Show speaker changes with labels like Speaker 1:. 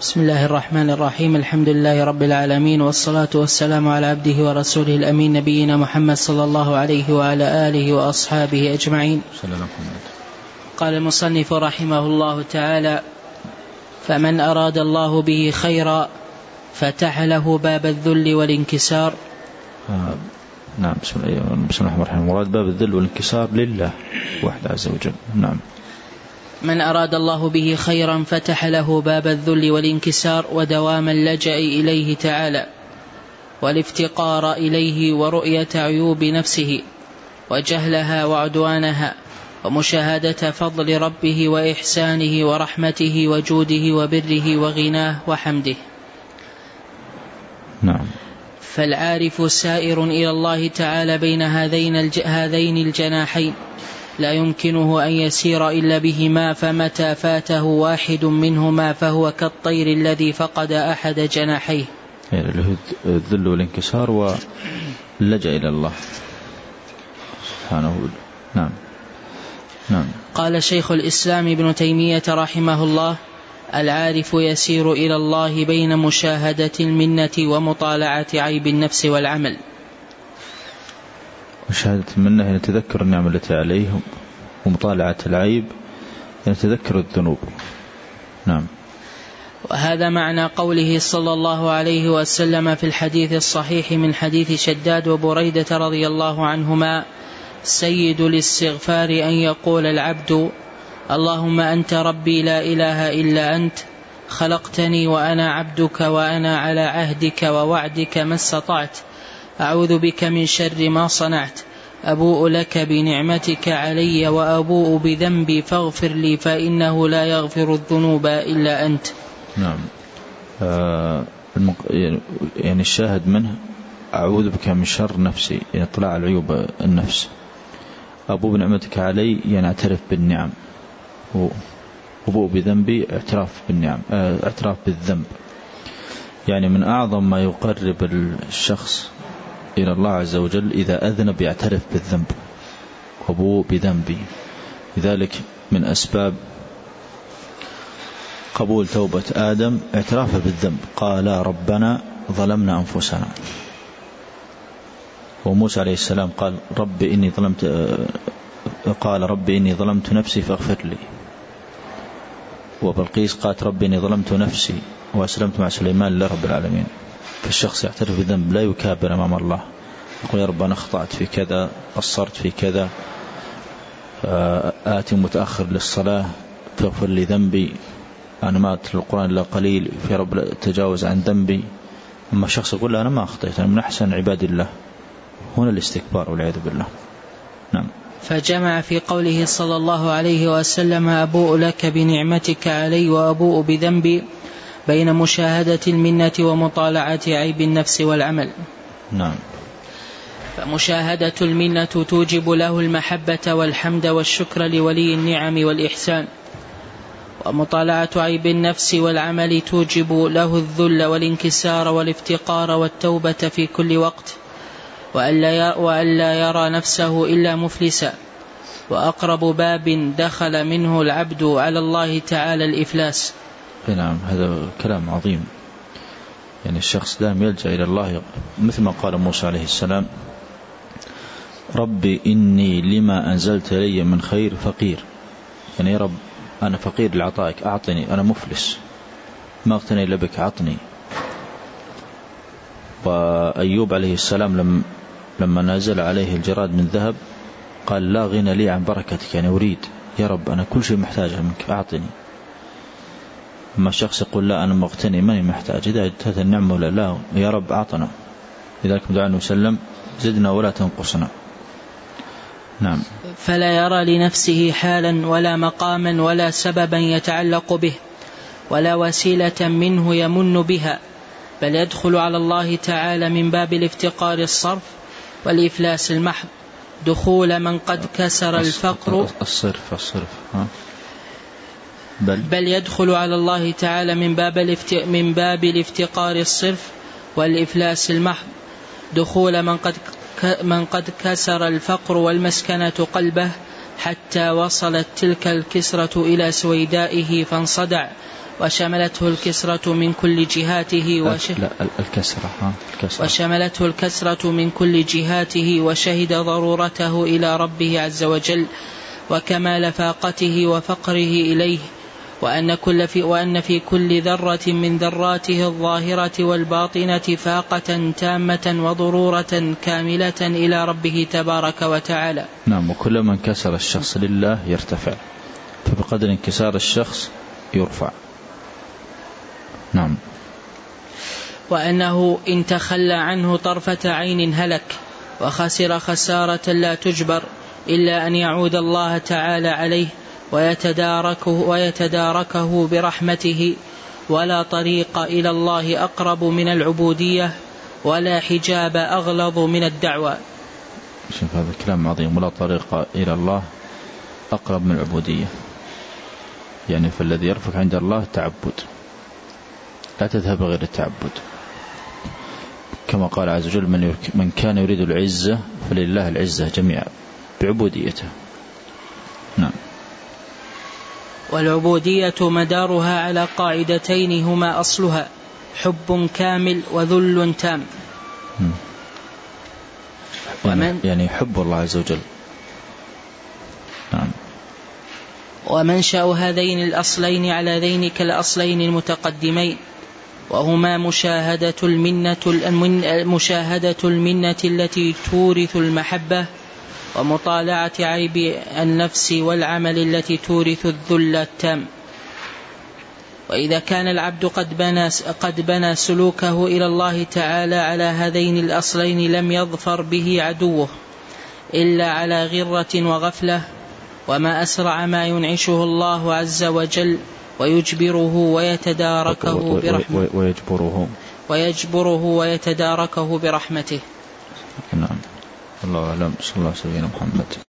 Speaker 1: بسم الله الرحمن الرحيم الحمد لله رب العالمين والصلاة والسلام على عبده ورسوله الأمين نبينا محمد صلى الله عليه وعلى آله وأصحابه أجمعين قال المصنف رحمه الله تعالى فمن أراد الله به خيرا فتح له باب الذل والانكسار
Speaker 2: آه نعم بسم الله الرحمن الرحيم مراد باب الذل والانكسار لله وحده عز وجل نعم
Speaker 1: من أراد الله به خيرا فتح له باب الذل والانكسار ودوام اللجأ إليه تعالى والافتقار إليه ورؤية عيوب نفسه وجهلها وعدوانها ومشاهدة فضل ربه وإحسانه ورحمته وجوده وبره وغناه وحمده.
Speaker 2: نعم.
Speaker 1: فالعارف سائر إلى الله تعالى بين هذين هذين الجناحين. لا يمكنه أن يسير إلا بهما فمتى فاته واحد منهما فهو كالطير الذي فقد أحد جناحيه.
Speaker 2: يعني الذل والانكسار واللجأ إلى الله. سبحانه نعم. نعم.
Speaker 1: قال شيخ الإسلام ابن تيمية رحمه الله العارف يسير إلى الله بين مشاهدة المنة ومطالعة عيب النفس والعمل.
Speaker 2: مشاهدة المنة يعني تذكر النعمة التي عليه ومطالعة العيب يعني تذكر الذنوب. نعم.
Speaker 1: وهذا معنى قوله صلى الله عليه وسلم في الحديث الصحيح من حديث شداد وبريدة رضي الله عنهما سيد الاستغفار أن يقول العبد اللهم أنت ربي لا إله إلا أنت خلقتني وأنا عبدك وأنا على عهدك ووعدك ما استطعت أعوذ بك من شر ما صنعت. أبوء لك بنعمتك علي وأبوء بذنبي فاغفر لي فإنه لا يغفر الذنوب إلا أنت.
Speaker 2: نعم. آه يعني الشاهد منه أعوذ بك من شر نفسي يعني اطلاع العيوب النفس. أبو بنعمتك علي يعني اعترف بالنعم. وأبوء بذنبي اعتراف بالنعم آه، اعتراف بالذنب. يعني من أعظم ما يقرب الشخص إلى الله عز وجل إذا أذنب يعترف بالذنب وابو بذنبي لذلك من أسباب قبول توبة آدم اعترافه بالذنب. قال ربنا ظلمنا أنفسنا. وموسى عليه السلام قال رب إني ظلمت قال رب إني ظلمت نفسي فاغفر لي. وبلقيس قالت رب إني ظلمت نفسي وأسلمت مع سليمان لله رب العالمين. فالشخص يعترف بالذنب لا يكابر أمام الله. يقول يا رب أنا أخطأت في كذا قصرت في كذا. آه، آتي متأخر للصلاة تغفر لي ذنبي. أنا ما أتلو القرآن إلا قليل في رب تجاوز عن ذنبي. أما الشخص يقول أنا ما أخطيت أنا من أحسن عباد الله. هنا الاستكبار والعياذ بالله. نعم.
Speaker 1: فجمع في قوله صلى الله عليه وسلم أبوء لك بنعمتك علي وأبوء بذنبي. بين مشاهدة المنة ومطالعة عيب النفس والعمل.
Speaker 2: نعم.
Speaker 1: فمشاهدة المنة توجب له المحبة والحمد والشكر لولي النعم والإحسان. ومطالعة عيب النفس والعمل توجب له الذل والانكسار والافتقار والتوبة في كل وقت. وألا يرى نفسه إلا مفلسا. وأقرب باب دخل منه العبد على الله تعالى الإفلاس.
Speaker 2: نعم هذا كلام عظيم. يعني الشخص دائما يلجأ إلى الله. مثل ما قال موسى عليه السلام ربي إني لما أنزلت إلي من خير فقير. يعني يا رب أنا فقير لعطائك أعطني أنا مفلس. ما أغتني إلا بك أعطني. وأيوب عليه السلام لما لما نزل عليه الجراد من ذهب قال لا غنى لي عن بركتك يعني أريد. يا رب أنا كل شيء محتاجه منك أعطني. أما الشخص يقول لا أنا مغتني ماني محتاج. إذا أتت النعمة ولا لا يا رب أعطنا. لذلك دعا وسلم زدنا ولا تنقصنا. نعم.
Speaker 1: فلا يرى لنفسه حالا ولا مقاما ولا سببا يتعلق به ولا وسيلة منه يمن بها بل يدخل على الله تعالى من باب الافتقار الصرف والإفلاس المحض دخول من قد كسر الفقر.
Speaker 2: الصرف الصرف
Speaker 1: ها؟ بل, بل يدخل على الله تعالى من باب من باب الافتقار الصرف والإفلاس المحض. دخول من قد من قد كسر الفقر والمسكنة قلبه حتى وصلت تلك الكسرة إلى سويدائه فانصدع وشملته الكسرة من كل جهاته وش...
Speaker 2: لا الكسرة ها الكسرة.
Speaker 1: وشملته الكسرة من كل جهاته وشهد ضرورته إلى ربه عز وجل وكمال فاقته وفقره إليه. وأن, كل في وأن في كل ذرة من ذراته الظاهرة والباطنة فاقة تامة وضرورة كاملة إلى ربه تبارك وتعالى.
Speaker 2: نعم وكلما انكسر الشخص لله يرتفع. فبقدر انكسار الشخص يرفع. نعم.
Speaker 1: وأنه إن تخلى عنه طرفة عين هلك وخسر خسارة لا تجبر إلا أن يعود الله تعالى عليه ويتداركه, ويتداركه برحمته ولا طريق إلى الله أقرب من العبودية ولا حجاب أغلظ من الدعوة.
Speaker 2: شوف هذا كلام عظيم. ولا طريق إلى الله أقرب من العبودية. يعني فالذي يرفق عند الله تعبد. لا تذهب غير التعبد. كما قال عز وجل من, من كان يريد العزة فلله العزة جميعا. بعبوديته. نعم.
Speaker 1: والعبودية مدارها على قاعدتين هما أصلها حب كامل وذل تام.
Speaker 2: ومن يعني حب الله عز وجل. نعم.
Speaker 1: ومنشأ هذين الأصلين على ذينك الأصلين المتقدمين وهما مشاهدة المنة مشاهدة المنة التي تورث المحبة ومطالعة عيب النفس والعمل التي تورث الذل التام وإذا كان العبد قد بنى قد بنى سلوكه إلى الله تعالى على هذين الأصلين لم يظفر به عدوه إلا على غرة وغفلة وما أسرع ما ينعشه الله عز وجل ويجبره ويتداركه برحمته.
Speaker 2: ويجبره.
Speaker 1: ويجبره ويتداركه برحمته.
Speaker 2: نعم. الله أعلم. صلى الله عليه وسلم محمد.